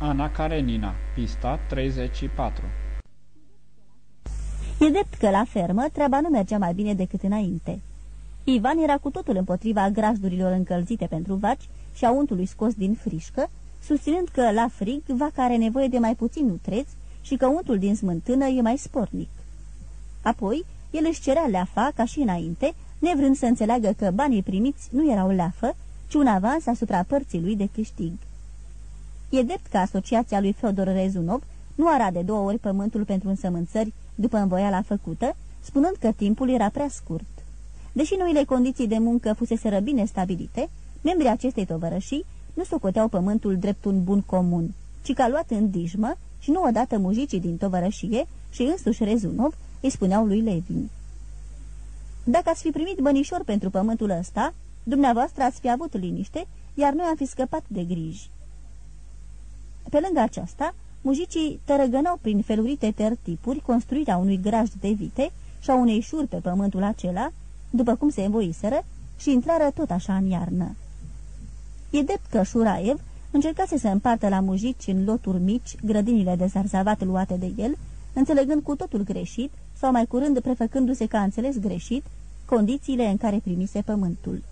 Ana Karenina, pista 34 E drept că la fermă treaba nu mergea mai bine decât înainte. Ivan era cu totul împotriva grajdurilor încălzite pentru vaci și a untului scos din frișcă, susținând că la frig vaca are nevoie de mai puțin nutreți și că untul din smântână e mai spornic. Apoi, el își cerea leafa, ca și înainte, nevrând să înțeleagă că banii primiți nu erau leafă, ci un avans asupra părții lui de câștig. E drept că asociația lui Feodor Rezunov nu ara de două ori pământul pentru însămânțări după învoiala făcută, spunând că timpul era prea scurt. Deși noile condiții de muncă fusese bine stabilite, membrii acestei tovărășii nu socoteau pământul drept un bun comun, ci că a luat în dijmă și nu odată mujicii din tovărășie și însuși Rezunov îi spuneau lui Levin. Dacă ați fi primit bănișor pentru pământul ăsta, dumneavoastră ați fi avut liniște, iar noi am fi scăpat de griji. Pe lângă aceasta, mujicii tărăgănau prin felurite tertipuri construirea unui grajd de vite și a unei șuri pe pământul acela, după cum se învoiseră, și intrară tot așa în iarnă. E drept că Șuraev încercase să împartă la mujici în loturi mici grădinile de zarzavat luate de el, înțelegând cu totul greșit, sau mai curând prefăcându-se că a înțeles greșit, condițiile în care primise pământul.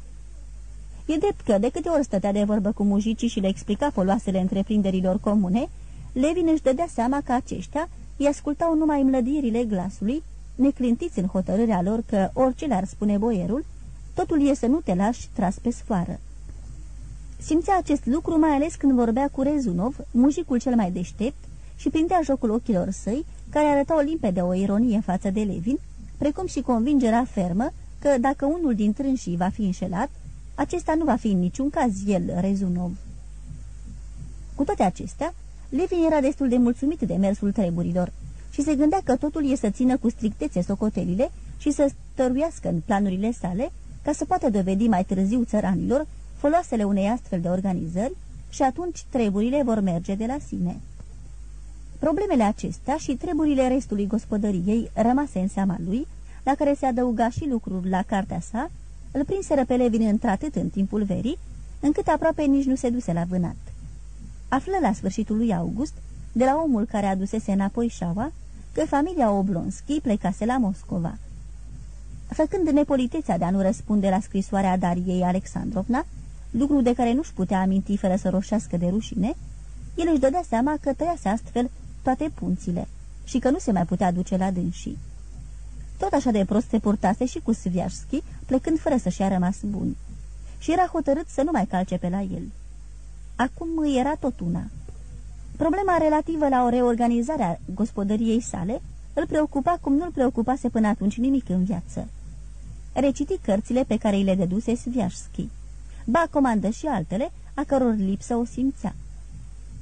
E drept că, de câte ori stătea de vorbă cu mujicii și le explica foloasele întreprinderilor comune, Levin își dădea seama că aceștia îi ascultau numai mlădirile glasului, neclintiți în hotărârea lor că orice le-ar spune boierul, totul e să nu te lași tras pe sfoară. Simțea acest lucru mai ales când vorbea cu Rezunov, mujicul cel mai deștept, și prindea jocul ochilor săi, care arătau limpede o ironie față de Levin, precum și convingerea fermă că dacă unul din trânșii va fi înșelat, acesta nu va fi în niciun caz el, Rezunov. Cu toate acestea, Levin era destul de mulțumit de mersul treburilor și se gândea că totul e să țină cu strictețe socotelile și să stăruiască în planurile sale ca să poată dovedi mai târziu țăranilor foloasele unei astfel de organizări și atunci treburile vor merge de la sine. Problemele acestea și treburile restului gospodăriei rămase în seama lui, la care se adăuga și lucruri la cartea sa, îl prinseră pe Levin într-atât în timpul verii, încât aproape nici nu se duse la vânat. Află la sfârșitul lui August, de la omul care adusese înapoi șaua, că familia Oblonski plecase la Moscova. Făcând nepolitețea de a nu răspunde la scrisoarea Dariei Alexandrovna, lucru de care nu-și putea aminti fără să roșească de rușine, el își dădea seama că tăiase astfel toate punțile și că nu se mai putea duce la dânsii. Tot așa de prost se purtase și cu Sviașski, plecând fără să-și a rămas bun. Și era hotărât să nu mai calce pe la el. Acum era tot una. Problema relativă la o reorganizare a gospodăriei sale îl preocupa cum nu-l preocupase până atunci nimic în viață. Reciti cărțile pe care îi le deduse Sviașski. Ba comandă și altele, a căror lipsă o simțea.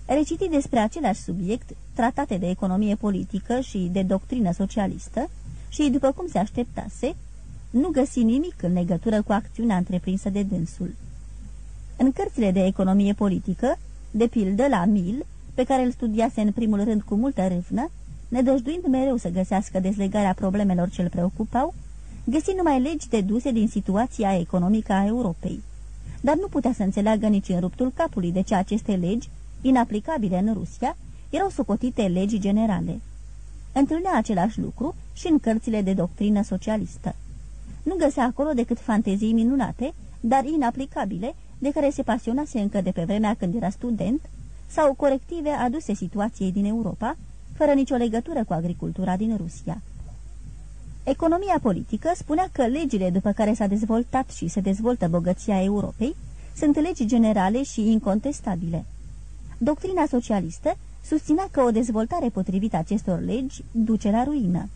Reciti despre același subiect, tratate de economie politică și de doctrină socialistă, și, după cum se așteptase, nu găsi nimic în legătură cu acțiunea întreprinsă de dânsul. În cărțile de economie politică, de pildă la Mil, pe care îl studiase în primul rând cu multă râvnă, nedăjduind mereu să găsească dezlegarea problemelor ce îl preocupau, găsi numai legi deduse din situația economică a Europei. Dar nu putea să înțeleagă nici în ruptul capului de ce aceste legi, inaplicabile în Rusia, erau socotite legi generale. Întâlnea același lucru și în cărțile de doctrină socialistă. Nu găsea acolo decât fantezii minunate, dar inaplicabile, de care se pasionase încă de pe vremea când era student, sau corective aduse situației din Europa, fără nicio legătură cu agricultura din Rusia. Economia politică spunea că legile după care s-a dezvoltat și se dezvoltă bogăția Europei sunt legi generale și incontestabile. Doctrina socialistă susținea că o dezvoltare potrivită acestor legi duce la ruină.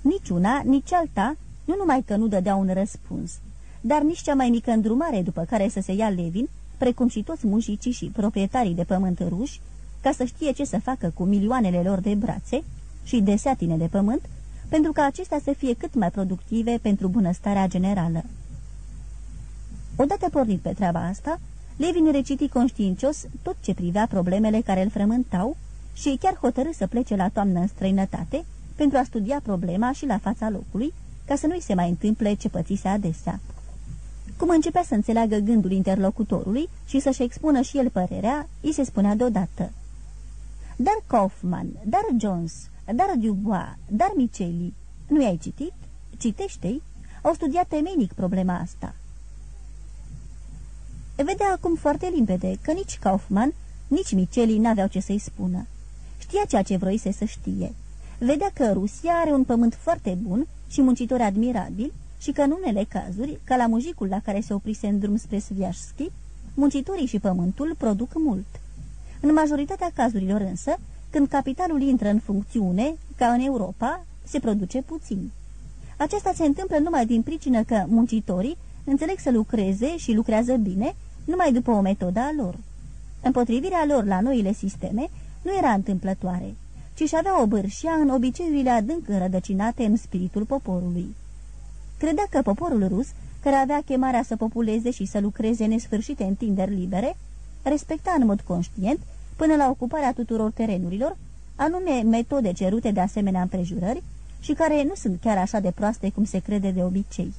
Nici una, nici alta, nu numai că nu dădea un răspuns, dar nici cea mai mică îndrumare după care să se ia Levin, precum și toți mușicii și proprietarii de pământ ruși, ca să știe ce să facă cu milioanele lor de brațe și de seatine de pământ, pentru ca acestea să fie cât mai productive pentru bunăstarea generală. Odată pornit pe treaba asta, Levin reciti conștiincios tot ce privea problemele care îl frământau și chiar hotărâ să plece la toamnă în străinătate pentru a studia problema și la fața locului, ca să nu-i se mai întâmple ce pățise adesea. Cum începea să înțeleagă gândul interlocutorului și să-și expună și el părerea, îi se spunea deodată. dar Kaufman, dar Jones, dar Dubois, dar Miceli. Nu i-ai citit? Citește-i? Au studiat temenic problema asta. Vedea acum foarte limpede că nici Kaufman, nici Miceli n-aveau ce să-i spună. Știa ceea ce vroise să știe. Vedea că Rusia are un pământ foarte bun și muncitori admirabili și că în unele cazuri, ca la mujicul la care se oprise în drum spre Sviașski, muncitorii și pământul produc mult. În majoritatea cazurilor însă, când capitalul intră în funcțiune, ca în Europa, se produce puțin. Aceasta se întâmplă numai din pricină că muncitorii înțeleg să lucreze și lucrează bine numai după o metodă a lor. Împotrivirea lor la noile sisteme nu era întâmplătoare, ci și avea o bârșia în obiceiurile adânc înrădăcinate în spiritul poporului. Credea că poporul rus, care avea chemarea să populeze și să lucreze nesfârșite întinderi libere, respecta în mod conștient, până la ocuparea tuturor terenurilor, anume metode cerute de asemenea împrejurări și care nu sunt chiar așa de proaste cum se crede de obicei.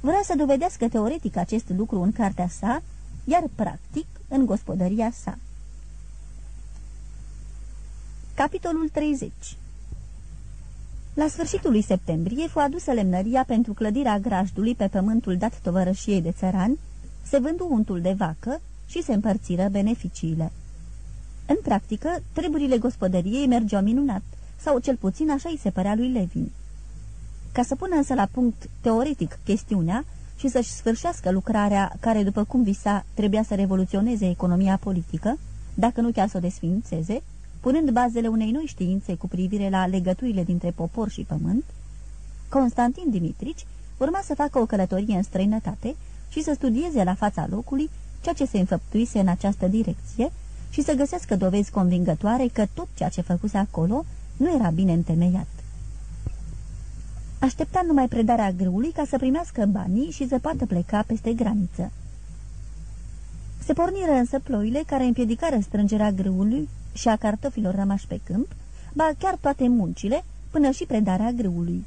Vrea să dovedească teoretic acest lucru în cartea sa, iar practic în gospodăria sa. Capitolul 30 La sfârșitul lui septembrie fu adusă lemnăria pentru clădirea grajdului pe pământul dat tovărășiei de țărani, se vându untul de vacă și se împărțiră beneficiile. În practică, treburile gospodăriei mergeau minunat, sau cel puțin așa îi se părea lui Levin. Ca să pună însă la punct teoretic chestiunea și să-și sfârșească lucrarea care, după cum visa, trebuia să revoluționeze economia politică, dacă nu chiar să o desfințeze, punând bazele unei noi științe cu privire la legăturile dintre popor și pământ, Constantin Dimitrici urma să facă o călătorie în străinătate și să studieze la fața locului ceea ce se înfăptuise în această direcție și să găsească dovezi convingătoare că tot ceea ce făcuse acolo nu era bine întemeiat. Aștepta numai predarea grâului ca să primească banii și să poată pleca peste graniță. Se porniră însă ploile care împiedicară strângerea grâului și a cartofilor rămași pe câmp, ba chiar toate muncile, până și predarea grâului.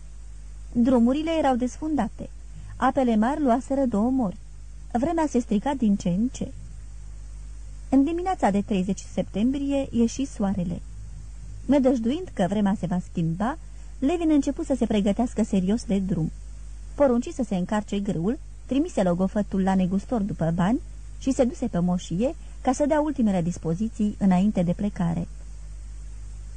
Drumurile erau desfundate. Apele mari luaseră două mori. Vremea se strica din ce în ce. În dimineața de 30 septembrie ieși soarele. Nădăjduind că vremea se va schimba, Levin început să se pregătească serios de drum. Porunci să se încarce grâul, trimise logofătul la negustor după bani și se duse pe moșie ca să dea ultimele dispoziții înainte de plecare.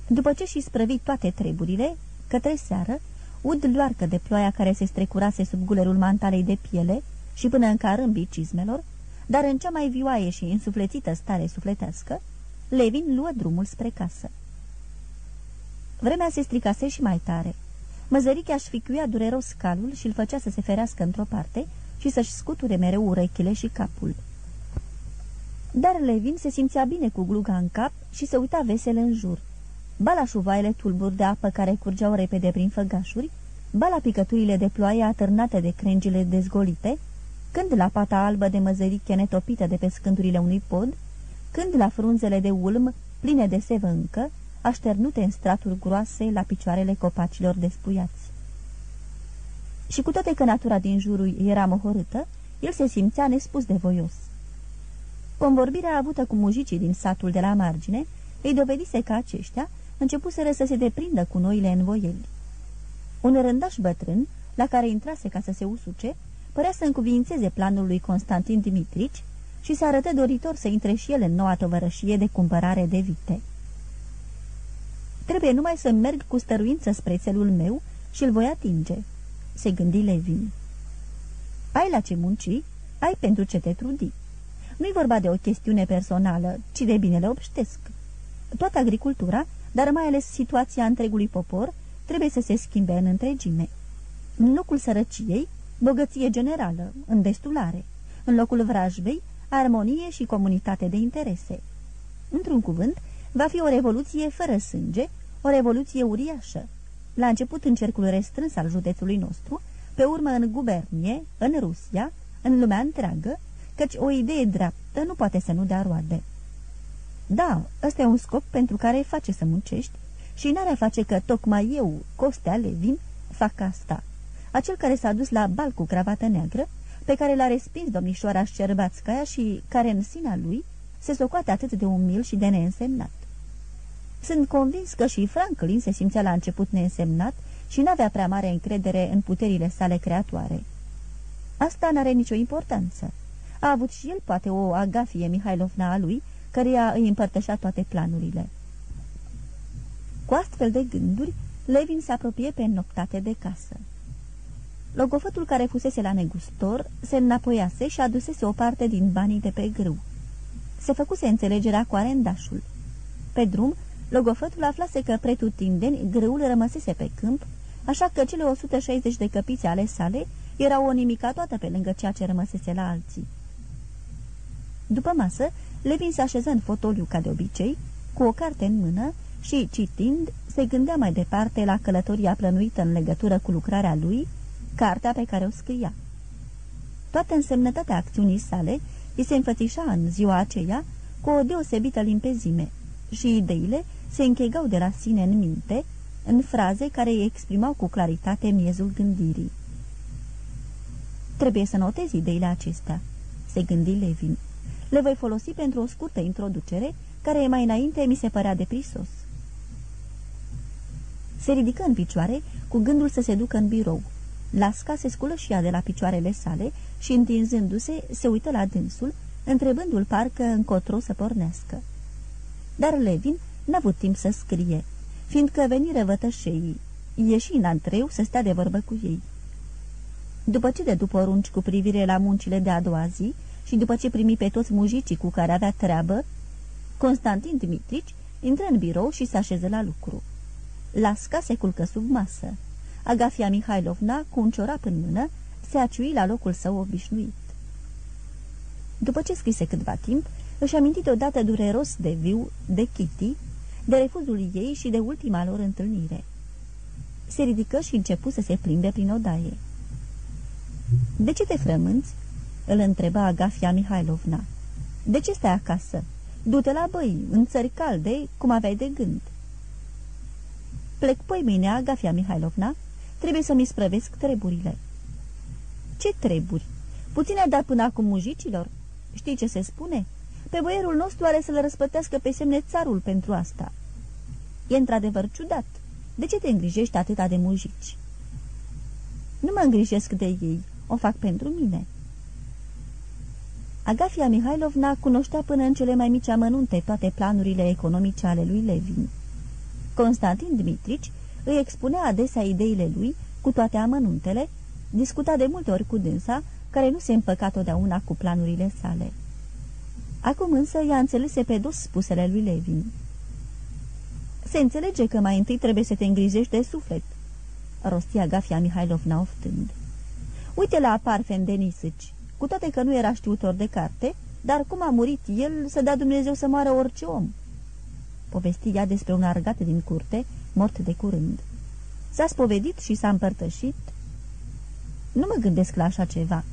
După ce și sprăvi toate treburile, către seară, ud luarcă de ploaia care se strecurase sub gulerul mantalei de piele și până în carâmbii cizmelor, dar în cea mai vioaie și însuflețită stare sufletească, Levin luă drumul spre casă. Vremea se stricase și mai tare. Măzărichea își ficuia dureros calul și îl făcea să se ferească într-o parte și să-și scuture mereu urechile și capul. Dar Levin se simțea bine cu gluga în cap și se uita vesel în jur. Ba la șuvaile tulburi de apă care curgeau repede prin făgașuri, ba la picăturile de ploaie atârnate de crengile dezgolite, când la pata albă de măzăriche netopită de pe scândurile unui pod, când la frunzele de ulm, pline de sevă încă, așternute în straturi groase la picioarele copacilor despuiați. Și cu toate că natura din jurul era mohorâtă, el se simțea nespus de voios. Convorbirea avută cu mujicii din satul de la margine îi dovedise că aceștia începuseră să se deprindă cu noile învoieli. Un rândaș bătrân, la care intrase ca să se usuce, părea să încuvințeze planul lui Constantin Dimitrici și se arătă doritor să intre și el în noua tovărășie de cumpărare de vite. Trebuie numai să merg cu stăruință spre țelul meu și îl voi atinge, se gândi Levin. Ai la ce munci, ai pentru ce te trudi. Nu-i vorba de o chestiune personală, ci de binele obștesc. Toată agricultura, dar mai ales situația întregului popor, trebuie să se schimbe în întregime. În locul sărăciei, bogăție generală, în destulare. În locul vrajbei, armonie și comunitate de interese. Într-un cuvânt, va fi o revoluție fără sânge, o revoluție uriașă. La început în cercul restrâns al județului nostru, pe urmă în gubernie, în Rusia, în lumea întreagă, căci o idee dreaptă nu poate să nu dea roade. Da, ăsta e un scop pentru care face să muncești și n-are face că tocmai eu, Costea Levin, fac asta. Acel care s-a dus la bal cu cravată neagră, pe care l-a respins domnișoara Șcerbațcaia și care în sinea lui se socoate atât de umil și de neînsemnat. Sunt convins că și Franklin se simțea la început neînsemnat și n-avea prea mare încredere în puterile sale creatoare. Asta n-are nicio importanță. A avut și el poate o agafie Mihailovna a lui, căreia îi împărtășea toate planurile. Cu astfel de gânduri, Levin se apropie pe noptate de casă. Logofătul care fusese la negustor se înapoiase și adusese o parte din banii de pe grâu. Se făcuse înțelegerea cu arendașul. Pe drum, logofătul aflase că pretutindeni grâul rămăsese pe câmp, așa că cele 160 de căpițe ale sale erau o nimica toată pe lângă ceea ce rămăsese la alții. După masă, Levin se așeză în fotoliu ca de obicei, cu o carte în mână și, citind, se gândea mai departe la călătoria plănuită în legătură cu lucrarea lui, cartea pe care o scria. Toată însemnătatea acțiunii sale îi se înfățișa în ziua aceea cu o deosebită limpezime și ideile se închegau de la sine în minte, în fraze care îi exprimau cu claritate miezul gândirii. Trebuie să notez ideile acestea, se gândi Levin. Le voi folosi pentru o scurtă introducere, care mai înainte mi se părea de prisos. Se ridică în picioare, cu gândul să se ducă în birou. Lasca se sculă și ea de la picioarele sale și, întinzându-se, se uită la dânsul, întrebându-l parcă încotro să pornească. Dar Levin n-a avut timp să scrie, fiindcă veni răvătășeii. Ieși în antreu să stea de vorbă cu ei. După ce de după runci cu privire la muncile de a doua zi și după ce primi pe toți mujicii cu care avea treabă, Constantin Dimitrici intră în birou și se așeză la lucru. Lasca se culcă sub masă. Agafia Mihailovna, cu un ciorap în mână, se aciui la locul său obișnuit. După ce scrise câtva timp, își aminti deodată dureros de viu, de Kitty, de refuzul ei și de ultima lor întâlnire. Se ridică și începu să se plimbe prin odaie. De ce te frămânți?" îl întreba Agafia Mihailovna. De ce stai acasă? Du-te la băi, în țări calde, cum aveai de gând." Plec poi mâine, Agafia Mihailovna. Trebuie să-mi sprăvesc treburile." Ce treburi? Puține dar până acum mujicilor? Știi ce se spune? Pe boierul nostru are să-l răspătească pe semne țarul pentru asta." E într-adevăr ciudat. De ce te îngrijești atâta de mujici?" Nu mă îngrijesc de ei, o fac pentru mine." Agafia Mihailovna cunoștea până în cele mai mici amănunte toate planurile economice ale lui Levin. Constantin Dmitrici îi expunea adesea ideile lui cu toate amănuntele, discuta de multe ori cu dânsa, care nu se împăca totdeauna cu planurile sale. Acum însă ea înțelese pe dos spusele lui Levin. Se înțelege că mai întâi trebuie să te îngrijești de suflet, rostia Gafia Mihailovna oftând. Uite la Parfen Denisici, cu toate că nu era știutor de carte, dar cum a murit el, să dea Dumnezeu să moară orice om. Povesti ea despre un argat din curte, mort de curând. S-a spovedit și s-a împărtășit. Nu mă gândesc la așa ceva,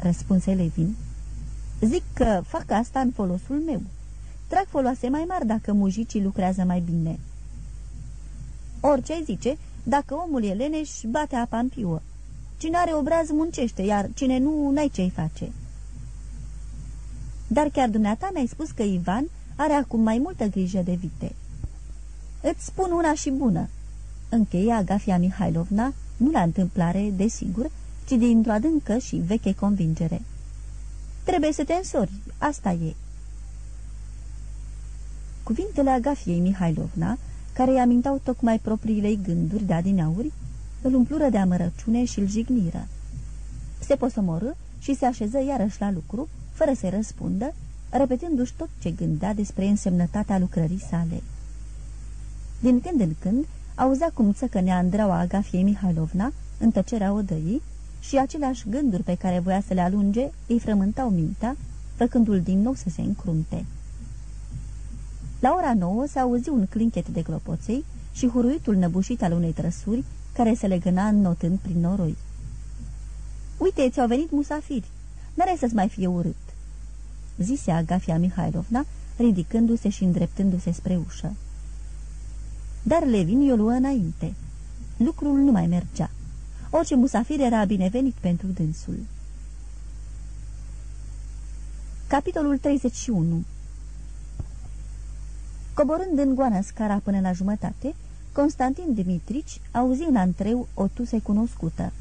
răspunse Levin. Zic că fac asta în folosul meu. Trag foloase mai mari dacă mujicii lucrează mai bine. Orice zice, dacă omul e leneș, bate apa în piuă. Cine are obraz muncește, iar cine nu, n-ai ce-i face. Dar chiar dumneata mi-ai spus că Ivan are acum mai multă grijă de vite. Îți spun una și bună. Încheia Agafia Mihailovna, nu la întâmplare, desigur, ci dintr-o adâncă și veche convingere. Trebuie să te însori, asta e. Cuvintele Agafiei Mihailovna, care îi amintau tocmai propriile gânduri de adineauri, îl umplură de amărăciune și îl jigniră. Se posomorâ și se așeză iarăși la lucru, fără să-i răspundă, repetându-și tot ce gândea despre însemnătatea lucrării sale. Din când în când, auzea cum țăcănea Andraua Agafiei Mihailovna în tăcerea odăii și aceleași gânduri pe care voia să le alunge îi frământau mintea, făcându-l din nou să se încrunte. La ora nouă se auzi un clinchet de clopoței și huruitul năbușit al unei trăsuri care se legăna înnotând prin noroi. Uite, ți-au venit musafiri. N-are să-ți mai fie urât." Zise Agafia Mihailovna, ridicându-se și îndreptându-se spre ușă. Dar Levin i-o luă înainte. Lucrul nu mai mergea. Orice musafir era binevenit pentru dânsul. Coborând în goană scara până la jumătate, Constantin Dimitrici auzi în antreu o tuse cunoscută.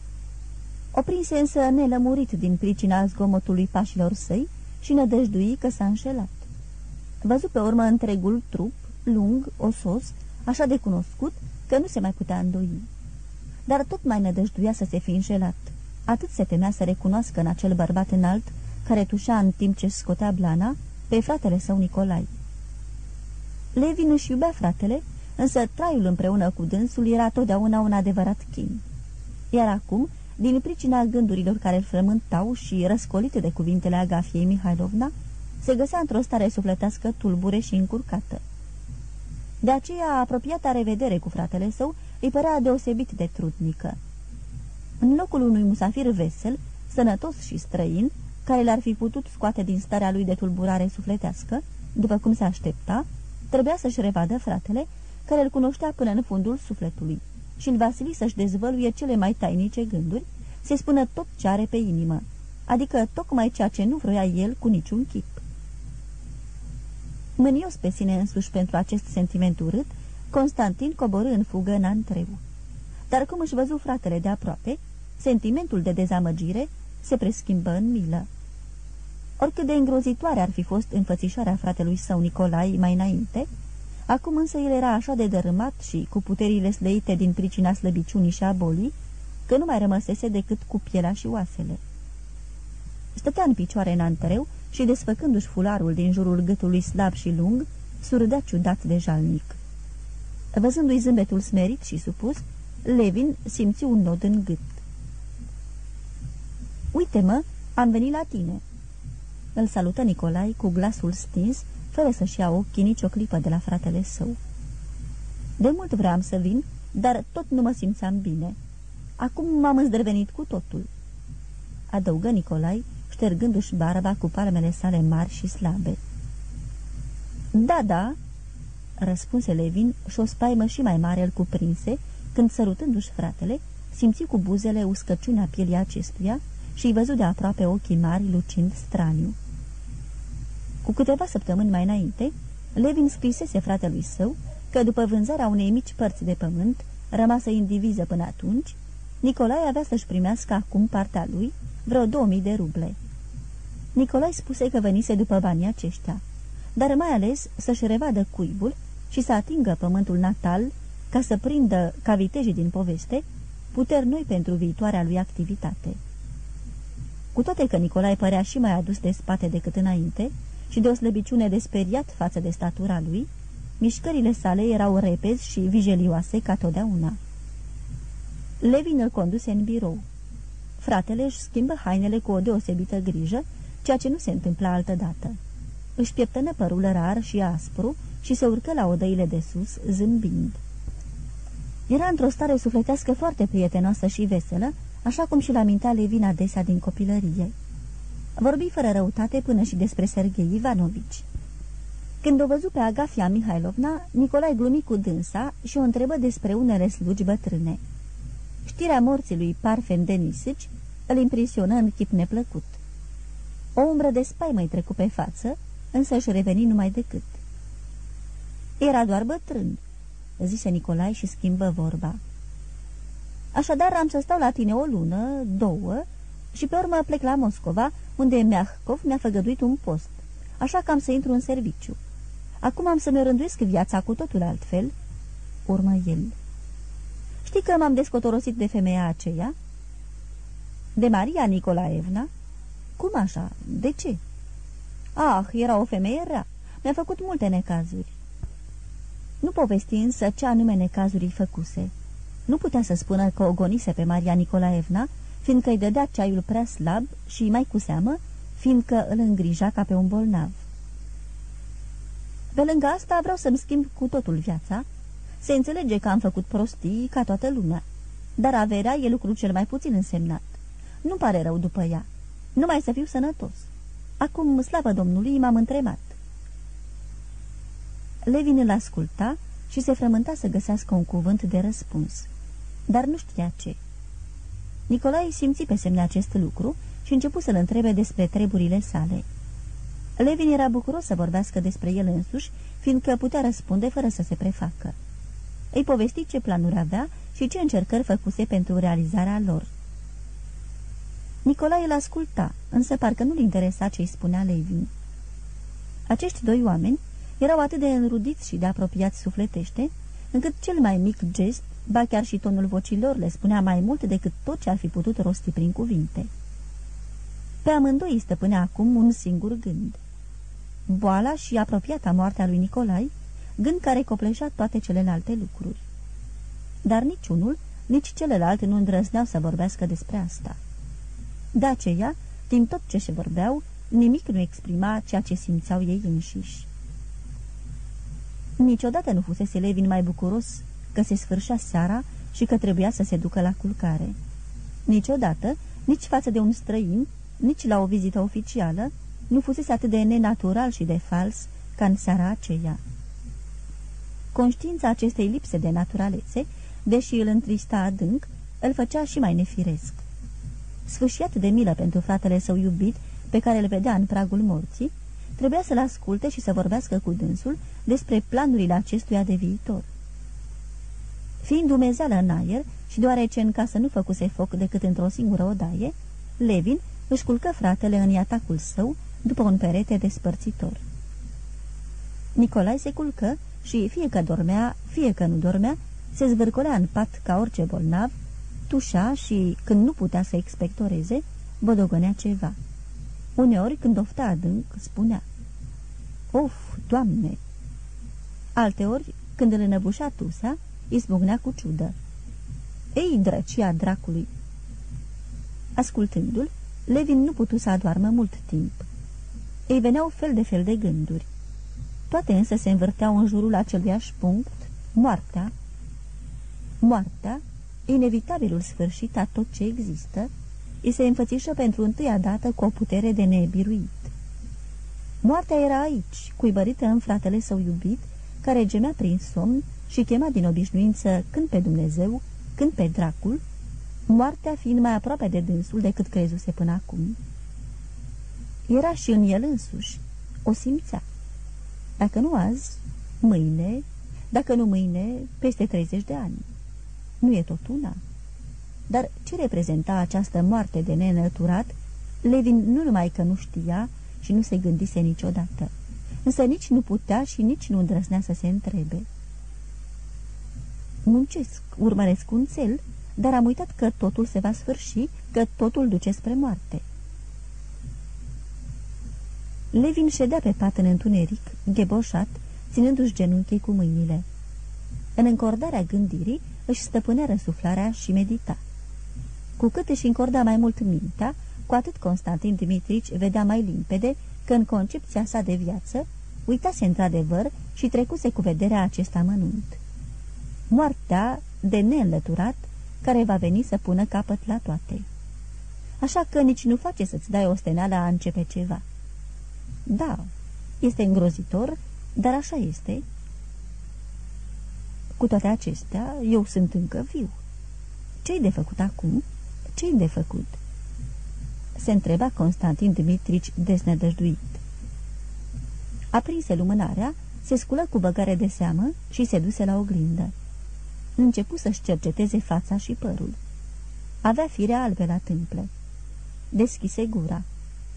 Oprinse însă nelămurit din pricina zgomotului pașilor săi și nădăjdui că s-a înșelat. Văzu pe urmă întregul trup, lung, osos, așa de cunoscut, că nu se mai putea îndoi. Dar tot mai nădăjduia să se fi înșelat. Atât se temea să recunoască în acel bărbat înalt, care tușea în timp ce scotea blana, pe fratele său Nicolai. Levin își iubea fratele, însă traiul împreună cu dânsul era totdeauna un adevărat chin. Iar acum, din pricina gândurilor care îl frământau și răscolite de cuvintele Agafiei Mihailovna, se găsea într-o stare sufletească tulbure și încurcată. De aceea, apropiata revedere cu fratele său îi părea deosebit de trudnică. În locul unui musafir vesel, sănătos și străin, care l-ar fi putut scoate din starea lui de tulburare sufletească, după cum se aștepta, trebuia să-și revadă fratele, care îl cunoștea până în fundul sufletului și îl vasili să-și dezvăluie cele mai tainice gânduri, se spună tot ce are pe inimă, adică tocmai ceea ce nu vroia el cu niciun chip. Mânios pe sine însuși pentru acest sentiment urât, Constantin coborâ în fugă în antreu. Dar cum își văzu fratele de aproape, sentimentul de dezamăgire se preschimbă în milă. Oricât de îngrozitoare ar fi fost înfățișarea fratelui său Nicolai mai înainte, acum însă el era așa de dărâmat și cu puterile slăite din pricina slăbiciunii și a bolii, că nu mai rămăsese decât cu pielea și oasele. Stătea în picioare în antreu și, desfăcându-și fularul din jurul gâtului slab și lung, surdea ciudat de jalnic. Văzându-i zâmbetul smerit și supus, Levin simți un nod în gât. Uite-mă, am venit la tine." Îl salută Nicolai cu glasul stins, fără să-și ia ochii nici o clipă de la fratele său. De mult vreau să vin, dar tot nu mă simțeam bine. Acum m-am îndrăvenit cu totul." Adăugă Nicolai, ștergându-și barba cu palmele sale mari și slabe. Da, da," răspunse Levin și o spaimă și mai mare îl cuprinse, când, sărutându-și fratele, simți cu buzele uscăciunea pielii acestuia și îi văzut de aproape ochii mari lucind straniu. Cu câteva săptămâni mai înainte, Levin scrisese fratelui său că după vânzarea unei mici părți de pământ, rămasă indiviză până atunci, Nicolae avea să-și primească acum partea lui vreo 2000 de ruble. Nicolae spuse că venise după banii aceștia, dar mai ales să-și revadă cuibul și să atingă pământul natal ca să prindă, ca vitejii din poveste, puteri noi pentru viitoarea lui activitate. Cu toate că Nicolae părea și mai adus de spate decât înainte și de o slăbiciune de speriat față de statura lui, mișcările sale erau repezi și vijelioase ca totdeauna. Levin îl conduse în birou. Fratele își schimbă hainele cu o deosebită grijă, ceea ce nu se întâmpla altădată. Își pieptănă părul rar și aspru și se urcă la odăile de sus, zâmbind. Era într-o stare sufletească foarte prietenoasă și veselă, așa cum și-l amintea Levin adesea din copilărie. Vorbi fără răutate până și despre Sergei Ivanovici. Când o văzu pe Agafia Mihailovna, Nicolae glumi cu dânsa și o întrebă despre unele slugi bătrâne. Știrea morții lui Parfen Denisici îl impresionă în chip neplăcut. O umbră de spaimă îi trecu pe față, însă își reveni numai decât. Era doar bătrân, zise Nicolae și schimbă vorba. Așadar am să stau la tine o lună, două, și pe urmă plec la Moscova, unde Meahkov mi-a făgăduit un post, așa că am să intru în serviciu. Acum am să-mi rânduiesc viața cu totul altfel, urmă el. Știi că m-am descotorosit de femeia aceea? De Maria Nicolaevna? Cum așa? De ce? Ah, era o femeie rea. Mi-a făcut multe necazuri. Nu povesti însă ce anume necazuri făcuse. Nu putea să spună că o gonise pe Maria Nicolaevna, fiindcă îi dădea ceaiul prea slab și, mai cu seamă, fiindcă îl îngrija ca pe un bolnav. Pe lângă asta vreau să-mi schimb cu totul viața. Se înțelege că am făcut prostii ca toată lumea, dar averea e lucru cel mai puțin însemnat. Nu pare rău după ea. Numai să fiu sănătos. Acum, slavă Domnului, m-am întrebat. Levin îl asculta și se frământa să găsească un cuvânt de răspuns. Dar nu știa ce. Nicolae simți pe semne acest lucru și începu să-l întrebe despre treburile sale. Levin era bucuros să vorbească despre el însuși, fiindcă putea răspunde fără să se prefacă. Îi povesti ce planuri avea și ce încercări făcuse pentru realizarea lor. Nicolae îl asculta, însă parcă nu-l interesa ce îi spunea Levin. Acești doi oameni erau atât de înrudiți și de apropiați sufletește, încât cel mai mic gest, ba chiar și tonul vocilor, le spunea mai mult decât tot ce ar fi putut rosti prin cuvinte. Pe amândoi îi stăpânea acum un singur gând. Boala și apropiata moartea lui Nicolai, gând care copleșea toate celelalte lucruri. Dar niciunul, nici celălalt nu îndrăzneau să vorbească despre asta. De aceea, din tot ce se vorbeau, nimic nu exprima ceea ce simțeau ei înșiși. Niciodată nu fusese Levin mai bucuros că se sfârșea seara și că trebuia să se ducă la culcare. Niciodată, nici față de un străin, nici la o vizită oficială, nu fusese atât de nenatural și de fals ca în seara aceea. Conștiința acestei lipse de naturalețe, deși îl întrista adânc, îl făcea și mai nefiresc. Sfâșiat de milă pentru fratele său iubit, pe care îl vedea în pragul morții, trebuia să-l asculte și să vorbească cu dânsul despre planurile acestuia de viitor. Fiind umezeală în aer și deoarece în casă nu făcuse foc decât într-o singură odaie, Levin își culcă fratele în iatacul său după un perete despărțitor. Nicolae se culcă și, fie că dormea, fie că nu dormea, se zvârcolea în pat ca orice bolnav, tușa și, când nu putea să expectoreze, bodogănea ceva. Uneori, când ofta adânc, spunea Of, Doamne! Alteori, când îl înăbușa tusa, izbucnea cu ciudă. Ei, drăcia dracului! Ascultându-l, Levin nu putu să adoarmă mult timp. Ei veneau fel de fel de gânduri. Toate însă se învârteau în jurul aceluiași punct, moartea. Moartea, inevitabilul sfârșit a tot ce există, îi se înfățișă pentru întâia dată cu o putere de nebiruit. Moartea era aici, cuibărită în fratele său iubit, care gemea prin somn și chema din obișnuință când pe Dumnezeu, când pe dracul, moartea fiind mai aproape de dânsul decât crezuse până acum. Era și în el însuși, o simțea. Dacă nu azi, mâine, dacă nu mâine, peste 30 de ani. Nu e tot una? Dar ce reprezenta această moarte de nenăturat, Levin nu numai că nu știa și nu se gândise niciodată, însă nici nu putea și nici nu îndrăznea să se întrebe. Muncesc, urmăresc un cel, dar am uitat că totul se va sfârși, că totul duce spre moarte. Levin ședea pe pat în întuneric, gheboșat, ținându-și genunchii cu mâinile. În încordarea gândirii își stăpânea răsuflarea și medita. Cu cât își încorda mai mult mintea, cu atât Constantin Dimitrici vedea mai limpede că în concepția sa de viață uitase într-adevăr și trecuse cu vederea acest amănunt. Moartea de neînlăturat care va veni să pună capăt la toate. Așa că nici nu face să-ți dai o stenală a începe ceva. Da, este îngrozitor, dar așa este. Cu toate acestea, eu sunt încă viu. Ce-i de făcut acum? Ce-i de făcut?" Se întreba Constantin Dimitrici desnădăjduit. Aprinse lumânarea, se sculă cu băgare de seamă și se duse la oglindă. Începu să-și cerceteze fața și părul. Avea fire albe la tâmple. Deschise gura.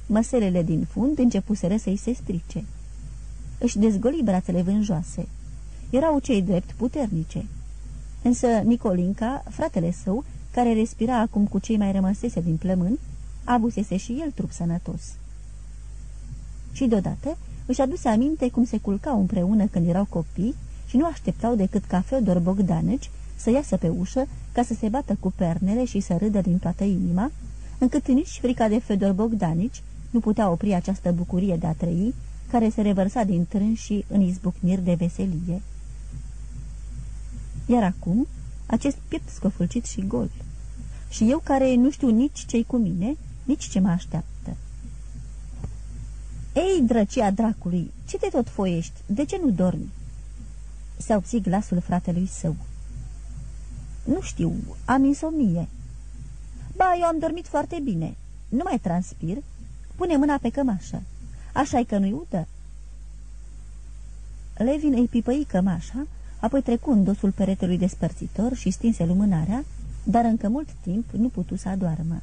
Măselele din fund începuseră să-i se strice. Își dezgoli brațele vânjoase. Erau cei drept puternice. Însă Nicolinca, fratele său, care respira acum cu cei mai rămăsese din plămâni, avusese și el trup sănătos. Și deodată își aduse aminte cum se culcau împreună când erau copii și nu așteptau decât ca Feodor Bogdanici să iasă pe ușă ca să se bată cu pernele și să râdă din toată inima, încât nici frica de Fedor Bogdanici nu putea opri această bucurie de a trăi, care se revărsa din și în izbucniri de veselie. Iar acum, acest piept scofulcit și gol. Și eu care nu știu nici ce-i cu mine, nici ce mă așteaptă. Ei, drăcia dracului, ce te tot foiești? De ce nu dormi?" Se obții glasul fratelui său. Nu știu, am insomnie." Ba, eu am dormit foarte bine. Nu mai transpir. Pune mâna pe cămașă. așa-i că nu-i udă. Levin îi pipăi cămașa, apoi trecu în dosul peretelui despărțitor și stinse lumânarea, dar încă mult timp nu putu să adoarmă.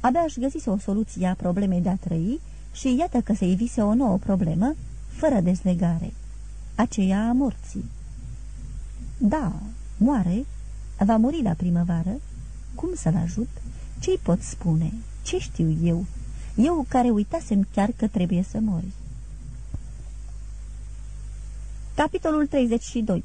Abia își găsise o soluție a problemei de a trăi și iată că se ivise o nouă problemă, fără dezlegare, aceea a morții. Da, moare, va muri la primăvară, cum să-l ajut? Ce-i pot spune? Ce știu eu? Eu care uitasem chiar că trebuie să mori. Capitolul 32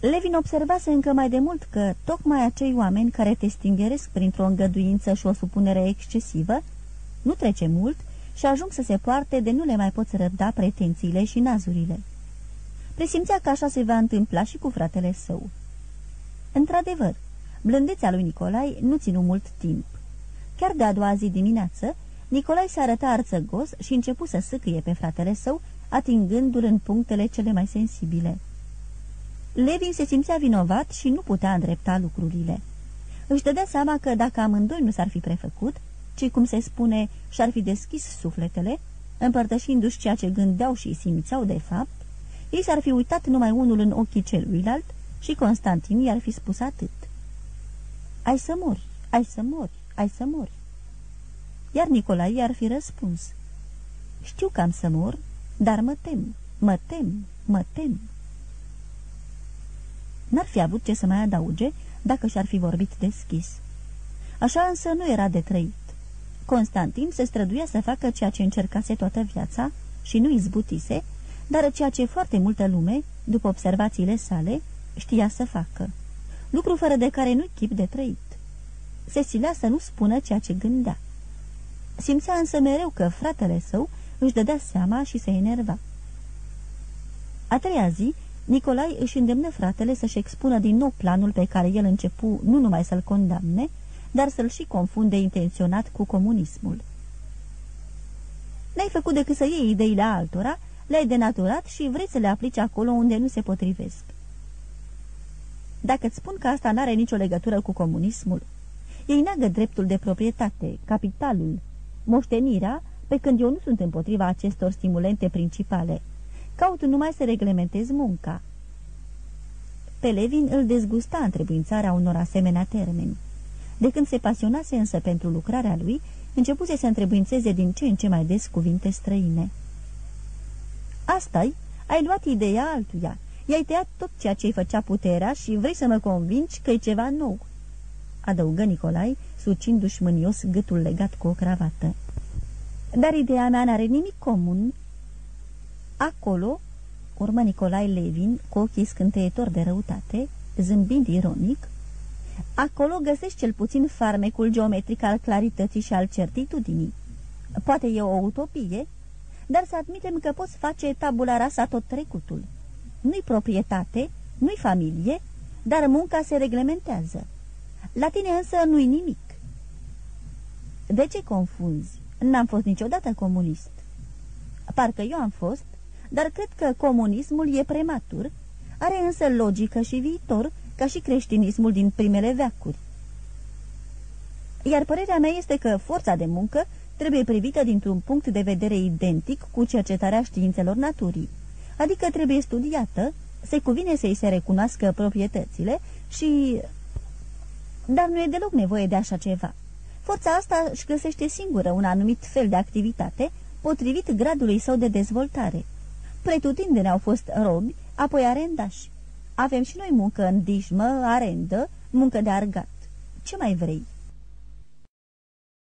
Levin observase încă mai de mult că tocmai acei oameni care te stingeresc printr-o îngăduință și o supunere excesivă, nu trece mult și ajung să se poarte de nu le mai poți răbda pretențiile și nazurile. Presimțea că așa se va întâmpla și cu fratele său. Într-adevăr, blândețea lui Nicolai nu ținu mult timp. Chiar de a doua zi dimineață, Nicolai se arăta arțăgos și începu să sâcâie pe fratele său, atingându-l în punctele cele mai sensibile. Levin se simțea vinovat și nu putea îndrepta lucrurile. Își dădea seama că dacă amândoi nu s-ar fi prefăcut, ci, cum se spune, și-ar fi deschis sufletele, împărtășindu-și ceea ce gândeau și simțeau de fapt, ei s-ar fi uitat numai unul în ochii celuilalt și Constantin i-ar fi spus atât. Ai să mori, ai să mori, ai să mori. Iar Nicolae i-ar fi răspuns. Știu că am să mor, dar mă tem, mă tem, mă tem. N-ar fi avut ce să mai adauge dacă și-ar fi vorbit deschis. Așa însă nu era de trăit. Constantin se străduia să facă ceea ce încercase toată viața și nu izbutise, dar ceea ce foarte multă lume, după observațiile sale, știa să facă. Lucru fără de care nu-i chip de trăit. Se silea să nu spună ceea ce gândea. Simțea însă mereu că fratele său își dădea seama și se enerva. A treia zi, Nicolai își îndemnă fratele să-și expună din nou planul pe care el începu nu numai să-l condamne, dar să-l și confunde intenționat cu comunismul. N-ai făcut decât să iei ideile altora, le-ai denaturat și vrei să le aplici acolo unde nu se potrivesc. Dacă îți spun că asta n-are nicio legătură cu comunismul, ei neagă dreptul de proprietate, capitalul, moștenirea, pe când eu nu sunt împotriva acestor stimulente principale. Caut numai să reglementez munca. Pe Levin îl dezgusta întrebuințarea unor asemenea termeni. De când se pasionase însă pentru lucrarea lui, începuse să întrebuințeze din ce în ce mai des cuvinte străine. Asta-i? Ai luat ideea altuia. I-ai tăiat tot ceea ce-i făcea puterea și vrei să mă convingi că e ceva nou." Adăugă Nicolai, sucindu-și mânios gâtul legat cu o cravată. Dar ideea mea n-are nimic comun." Acolo, urmă Nicolai Levin, cu ochii scânteitor de răutate, zâmbind ironic, acolo găsești cel puțin farmecul geometric al clarității și al certitudinii. Poate e o utopie, dar să admitem că poți face tabula rasa tot trecutul. Nu-i proprietate, nu-i familie, dar munca se reglementează. La tine însă nu-i nimic. De ce confunzi? N-am fost niciodată comunist. Parcă eu am fost, dar cred că comunismul e prematur, are însă logică și viitor, ca și creștinismul din primele veacuri. Iar părerea mea este că forța de muncă trebuie privită dintr-un punct de vedere identic cu cercetarea științelor naturii, adică trebuie studiată, se cuvine să-i se recunoască proprietățile și... Dar nu e deloc nevoie de așa ceva. Forța asta își găsește singură un anumit fel de activitate, potrivit gradului său de dezvoltare. Pretutindeni au fost robi, apoi arendași. Avem și noi muncă în dijmă, arendă, muncă de argat. Ce mai vrei?"